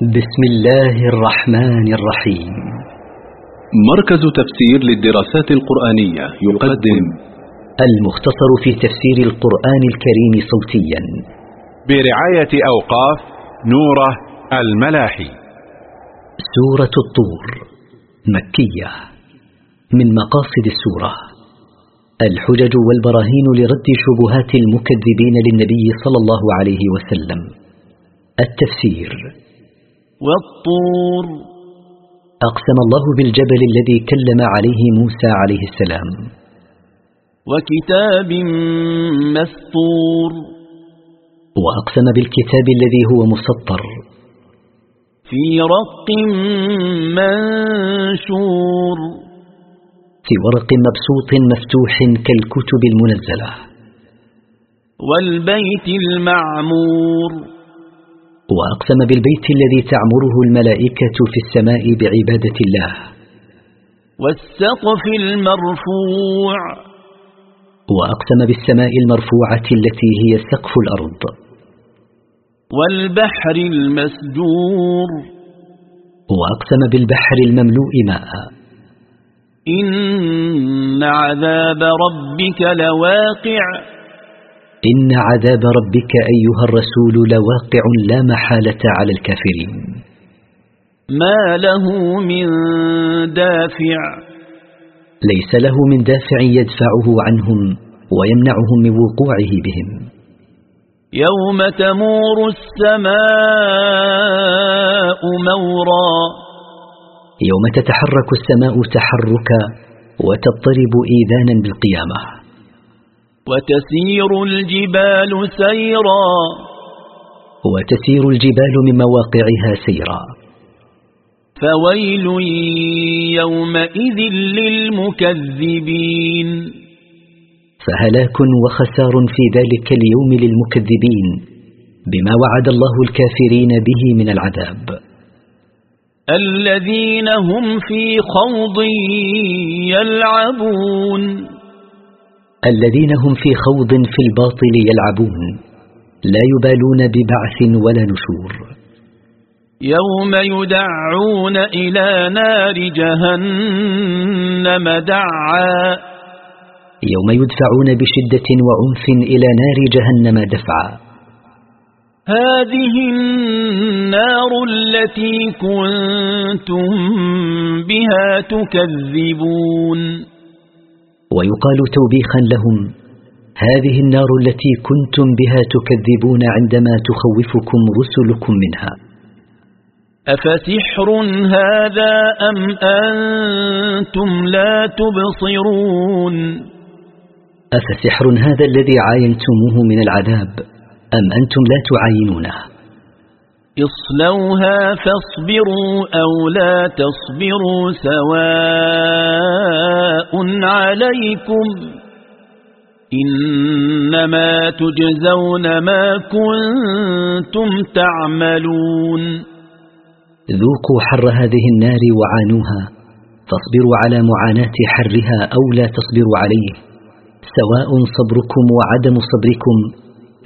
بسم الله الرحمن الرحيم. مركز تفسير للدراسات القرآنية يقدم المختصر في تفسير القرآن الكريم صوتيا. برعاية أوقاف نورة الملاحي. سورة الطور مكية من مقاصد السورة. الحجج والبراهين لرد شبهات المكذبين للنبي صلى الله عليه وسلم. التفسير والطور. أقسم الله بالجبل الذي كلم عليه موسى عليه السلام. وكتاب مسطور. وأقسم بالكتاب الذي هو مسطر. في رق منشور. في ورق مبسوط مفتوح كالكتب المنزلة. والبيت المعمور. وأقسم بالبيت الذي تعمره الملائكة في السماء بعبادة الله. والسقف المرفوع. وأقسم بالسماء المرفوعة التي هي سقف الأرض. والبحر المسجور. وأقسم بالبحر المملوء ماء. إن عذاب ربك لواقع. إن عذاب ربك أيها الرسول لواقع لا محالة على الكافرين. ما له من دافع. ليس له من دافع يدفعه عنهم ويمنعهم من وقوعه بهم. يوم تمور السماء مورا. يوم تتحرك السماء تحركا وتضطرب إيذانا بالقيامة. وتسير الجبال سيرا. وتسير الجبال من مواقعها سيرا. فويل يومئذ للمكذبين. فهلاك وخسار في ذلك اليوم للمكذبين بما وعد الله الكافرين به من العذاب. الذين هم في خوض يلعبون. الذين هم في خوض في الباطل يلعبون لا يبالون ببعث ولا نشور. يوم يدعون إلى نار جهنم دعا. يوم يدفعون بشدة وعنف إلى نار جهنم دفعا. هذه النار التي كنتم بها تكذبون. ويقال توبيخا لهم هذه النار التي كنتم بها تكذبون عندما تخوفكم رسلكم منها. أفسحر هذا أم أنتم لا تبصرون؟ أفسحر هذا الذي عاينتموه من العذاب أم أنتم لا تعاينونه؟ اصلوها فاصبروا أو لا تصبروا سواء عليكم إنما تجزون ما كنتم تعملون. ذوقوا حر هذه النار وعانوها فاصبروا على معاناة حرها أو لا تصبروا عليه سواء صبركم وعدم صبركم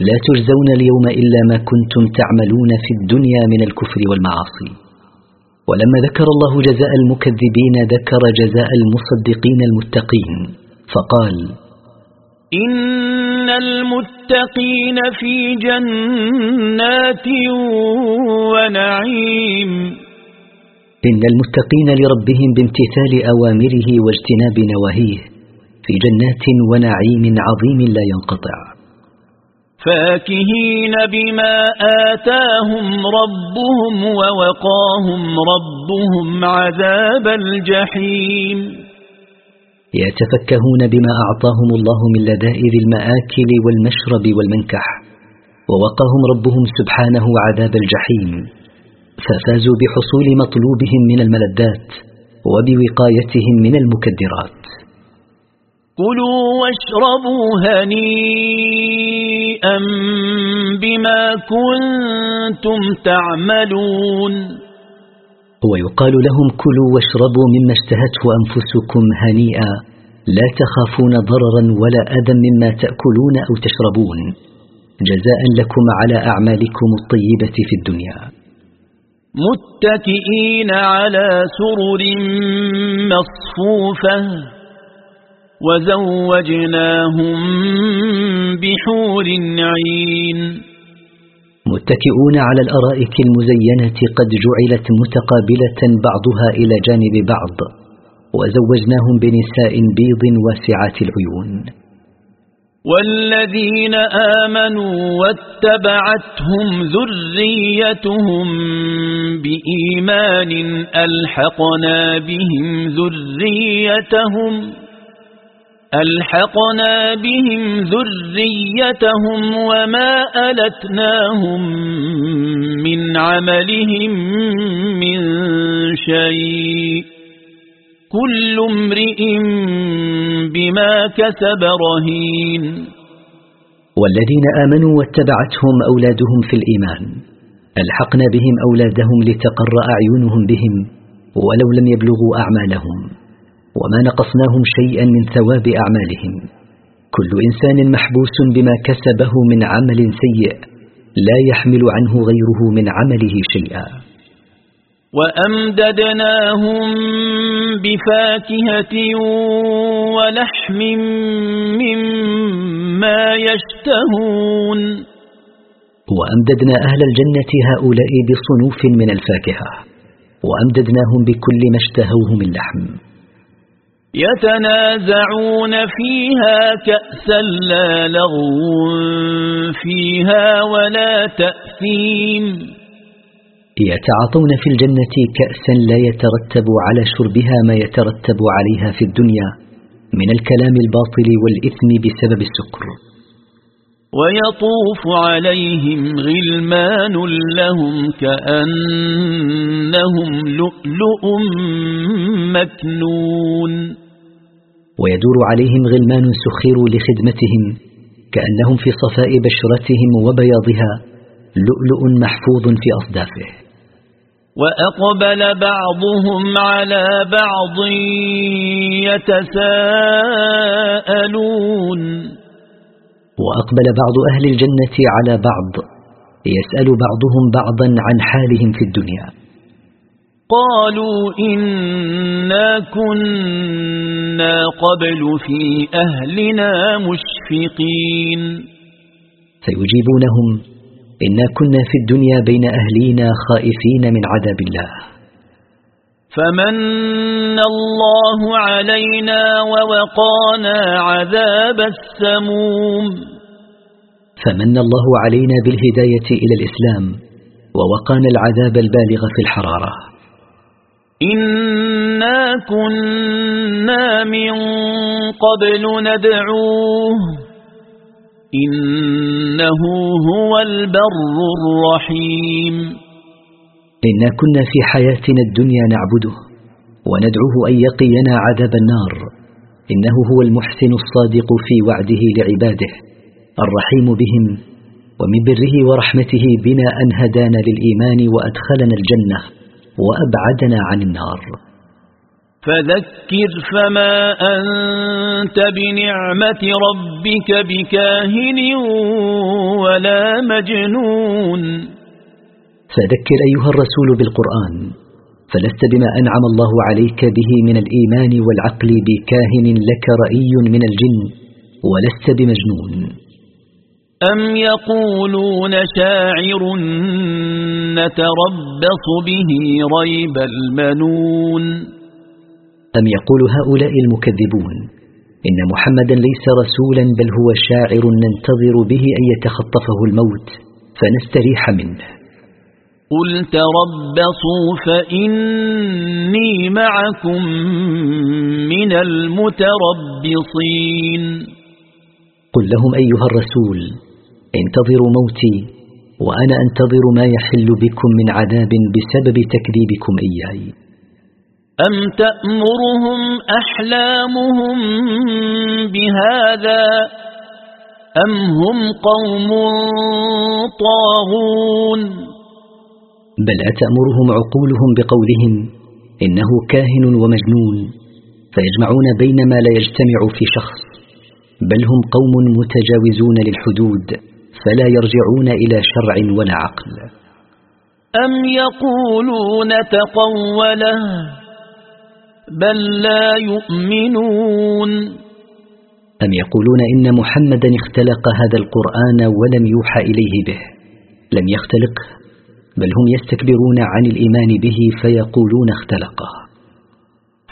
لا تجزون اليوم إلا ما كنتم تعملون في الدنيا من الكفر والمعاصي. ولما ذكر الله جزاء المكذبين ذكر جزاء المصدقين المتقين فقال إن المتقين في جنات ونعيم. إن المتقين لربهم بامتثال أوامره واجتناب نواهيه في جنات ونعيم عظيم لا ينقطع. فاكهين بما آتاهم ربهم ووقاهم ربهم عذاب الجحيم. يتفكهون بما أعطاهم الله من لذائذ المآكل والمشرب والمنكح ووقاهم ربهم سبحانه عذاب الجحيم ففازوا بحصول مطلوبهم من الملذات وبوقايتهم من المكدرات. كلوا واشربوا هنيئا بما كنتم تعملون. ويقال لهم كلوا واشربوا مما اشتهته أنفسكم هنيئا لا تخافون ضررا ولا أذى مما تأكلون أو تشربون. جزاء لكم على أعمالكم الطيبة في الدنيا. متكئين على سرر مصفوفة. وزوجناهم بحور عين. متكئون على الأرائك المزينة قد جعلت متقابلة بعضها إلى جانب بعض وزوجناهم بنساء بيض واسعات العيون. والذين آمنوا واتبعتهم ذريتهم بإيمان ألحقنا بهم ذريتهم ألحقنا بهم ذريتهم وما ألتناهم من عملهم من شيء. كل امرئ بما كسب رهين. والذين آمنوا واتبعتهم أولادهم في الإيمان ألحقنا بهم أولادهم لتقر أعينهم بهم ولو لم يبلغوا أعمالهم. وما نقصناهم شيئا من ثواب أعمالهم. كل إنسان محبوس بما كسبه من عمل سيء لا يحمل عنه غيره من عمله شيئا. وأمددناهم بفاكهة ولحم مما يشتهون. وأمددنا أهل الجنة هؤلاء بصنوف من الفاكهة. وأمددناهم بكل ما اشتهوه من لحم. يتنازعون فيها كأسا لا لغو فيها ولا تأثيم. يتعاطون في الجنة كأسا لا يترتب على شربها ما يترتب عليها في الدنيا من الكلام الباطل والإثم بسبب السكر. ويطوف عليهم غلمان لهم كأنهم لؤلؤ مكنون. ويدور عليهم غلمان سخروا لخدمتهم كأنهم في صفاء بشرتهم وبياضها لؤلؤ محفوظ في أصدافه. وأقبل بعضهم على بعض يتساءلون. وأقبل بعض أهل الجنة على بعض يسأل بعضهم بعضا عن حالهم في الدنيا. قالوا إنا كنا قبل في أهلنا مشفقين. سيجيبونهم إنا كنا في الدنيا بين أهلينا خائفين من عذاب الله. فمن الله علينا ووقانا عذاب السموم. فمن الله علينا بالهداية إلى الإسلام ووقانا العذاب البالغ في الحرارة. إنا كنا من قبل ندعوه إنه هو البر الرحيم إنا كنا في حياتنا الدنيا نعبده وندعوه أن يقينا عذاب النار إنه هو المحسن الصادق في وعده لعباده الرحيم بهم ومن بره ورحمته بنا أن هدانا للإيمان وأدخلنا الجنة وأبعدنا عن النار. فذكر فما أنت بنعمة ربك بكاهن ولا مجنون. فذكر أيها الرسول بالقرآن فلست بما أنعم الله عليك به من الإيمان والعقل بكاهن لك رأي من الجن ولست بمجنون. أم يقولون شاعر نتربص به ريب المنون أم يقول هؤلاء المكذبون إن محمدا ليس رسولا بل هو شاعر ننتظر به أن يتخطفه الموت فنستريح منه قل تربصوا فإني معكم من المتربصين قل لهم أيها الرسول انتظروا موتي وأنا أنتظر ما يحل بكم من عذاب بسبب تكذيبكم إياي. أم تأمرهم أحلامهم بهذا أم هم قوم طاغون؟ بل أتأمرهم عقولهم بقولهم إنه كاهن ومجنون فيجمعون بين ما لا يجتمع في شخص بل هم قوم متجاوزون للحدود. فلا يرجعون إلى شرع ولا عقل. أم يقولون تقوله بل لا يؤمنون؟ أم يقولون إن محمدا اختلق هذا القرآن ولم يوحى إليه به. لم يختلقه بل هم يستكبرون عن الإيمان به فيقولون اختلقه.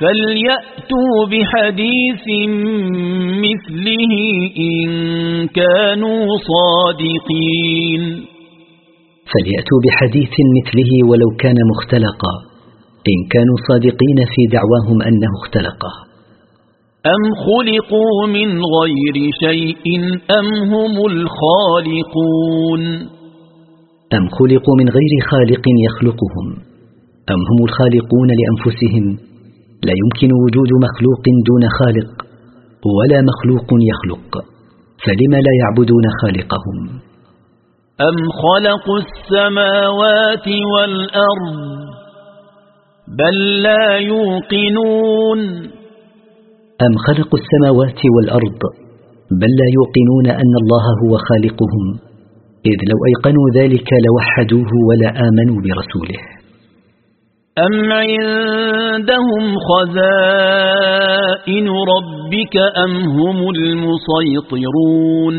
فليأتوا بحديث مثله إن كانوا صادقين فليأتوا بحديث مثله ولو كان مختلقا إن كانوا صادقين في دعواهم أنه اختلقه. أم خلقوا من غير شيء أم هم الخالقون أم خلقوا من غير خالق يخلقهم أم هم الخالقون لأنفسهم لا يمكن وجود مخلوق دون خالق ولا مخلوق يخلق. فلم لا يعبدون خالقهم؟ أم خلقوا السماوات والأرض بل لا يوقنون؟ أم خلقوا السماوات والأرض بل لا يوقنون أن الله هو خالقهم؟ إذ لو أيقنوا ذلك لوحدوه ولا آمنوا برسوله. أم عندهم خزائن ربك أم هم المسيطرون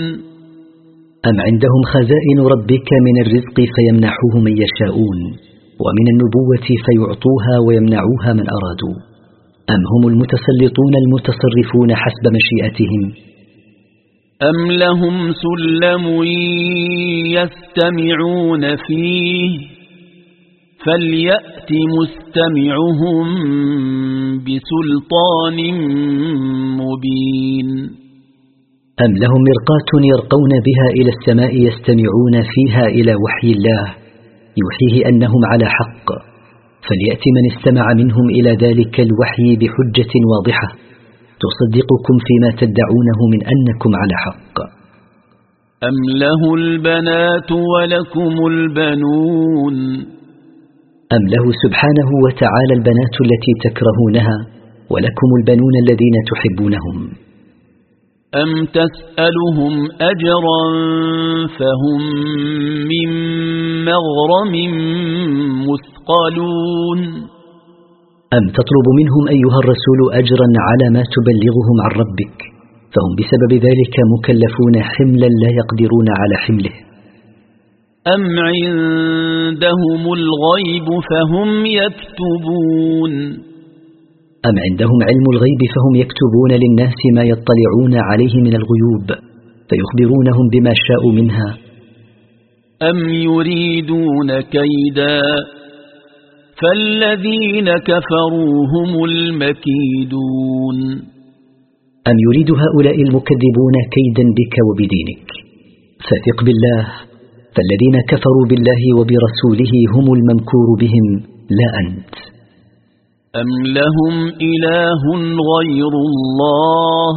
أم عندهم خزائن ربك من الرزق فيمنحوه من يشاءون ومن النبوة فيعطوها ويمنعوها من أرادوا أم هم المتسلطون المتصرفون حسب مشيئتهم أم لهم سلم يستمعون فيه فليأت مستمعهم بسلطان مبين. أم لهم مرقاة يرقون بها إلى السماء يستمعون فيها إلى وحي الله يوحيه أنهم على حق. فليأت من استمع منهم إلى ذلك الوحي بحجة واضحة. تصدقكم فيما تدعونه من أنكم على حق. أم له البنات ولكم البنون؟ أم له سبحانه وتعالى البنات التي تكرهونها ولكم البنون الذين تحبونهم؟ أم تسألهم أجرا فهم من مغرم مثقلون؟ أم تطلب منهم أيها الرسول أجرا على ما تبلغهم عن ربك فهم بسبب ذلك مكلفون حملا لا يقدرون على حمله؟ أم عندهم الغيب فهم يكتبون أم عندهم علم الغيب فهم يكتبون للناس ما يطلعون عليه من الغيوب فيخبرونهم بما شاءوا منها أم يريدون كيدا فالذين كفروا هم المكيدون أم يريد هؤلاء المكذبون كيدا بك وبدينك فثق بالله فالذين كفروا بالله وبرسوله هم الممكور بهم لا أنت. أم لهم إله غير الله؟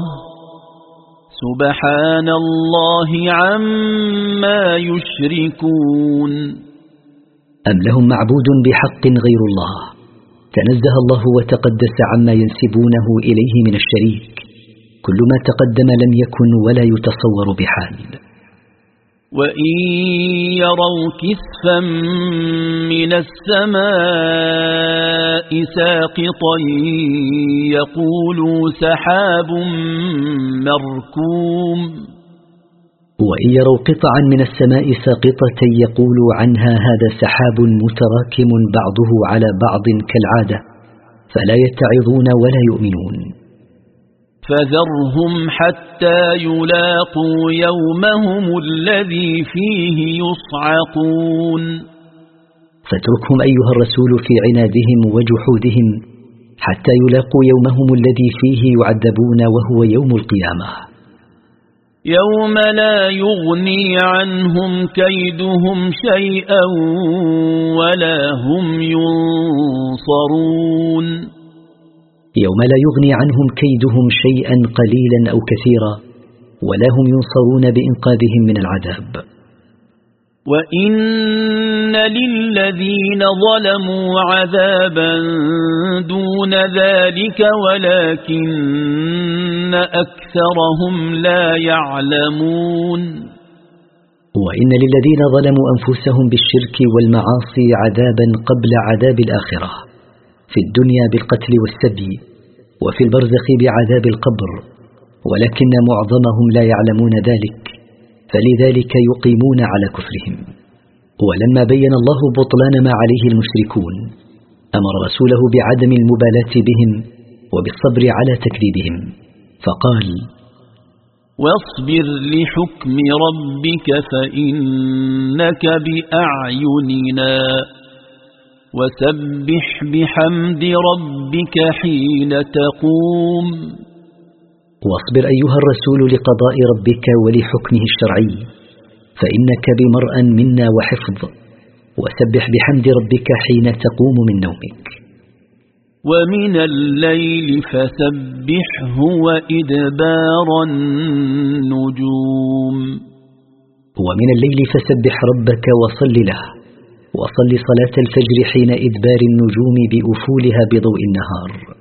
سبحان الله عما يشركون. أم لهم معبود بحق غير الله؟ تنزه الله وتقدس عما ينسبونه إليه من الشريك. كل ما تقدم لم يكن ولا يتصور بحال. وإن يروا كسفا من السماء ساقطا يقولوا سحاب مركوم وإن يروا قطعا من السماء ساقطة يقولوا عنها هذا سحاب متراكم بعضه على بعض كالعادة فلا يتعظون ولا يؤمنون فذرهم حتى يلاقوا يومهم الذي فيه يصعقون. فاتركهم أيها الرسول في عنادهم وجحودهم حتى يلاقوا يومهم الذي فيه يعذبون وهو يوم القيامة. يوم لا يغني عنهم كيدهم شيئا ولا هم ينصرون. يوم لا يغني عنهم كيدهم شيئا قليلا أو كثيرا ولا هم ينصرون بإنقاذهم من العذاب. وإن للذين ظلموا عذابا دون ذلك ولكن أكثرهم لا يعلمون. وإن للذين ظلموا أنفسهم بالشرك والمعاصي عذابا قبل عذاب الآخرة. في الدنيا بالقتل والسبي وفي البرزخ بعذاب القبر ولكن معظمهم لا يعلمون ذلك فلذلك يقيمون على كفرهم. ولما بين الله بطلان ما عليه المشركون أمر رسوله بعدم المبالاة بهم وبالصبر على تكذيبهم فقال واصبر لحكم ربك فإنك بأعيننا. وسبح بحمد ربك حين تقوم. واصبر أيها الرسول لقضاء ربك ولحكمه الشرعي فإنك بمرأ منا وحفظ وسبح بحمد ربك حين تقوم من نومك. ومن الليل فسبحه وإدبار النجوم. ومن الليل فسبح ربك وصل له. وصل صلاة الفجر حين إدبار النجوم بأفولها بضوء النهار.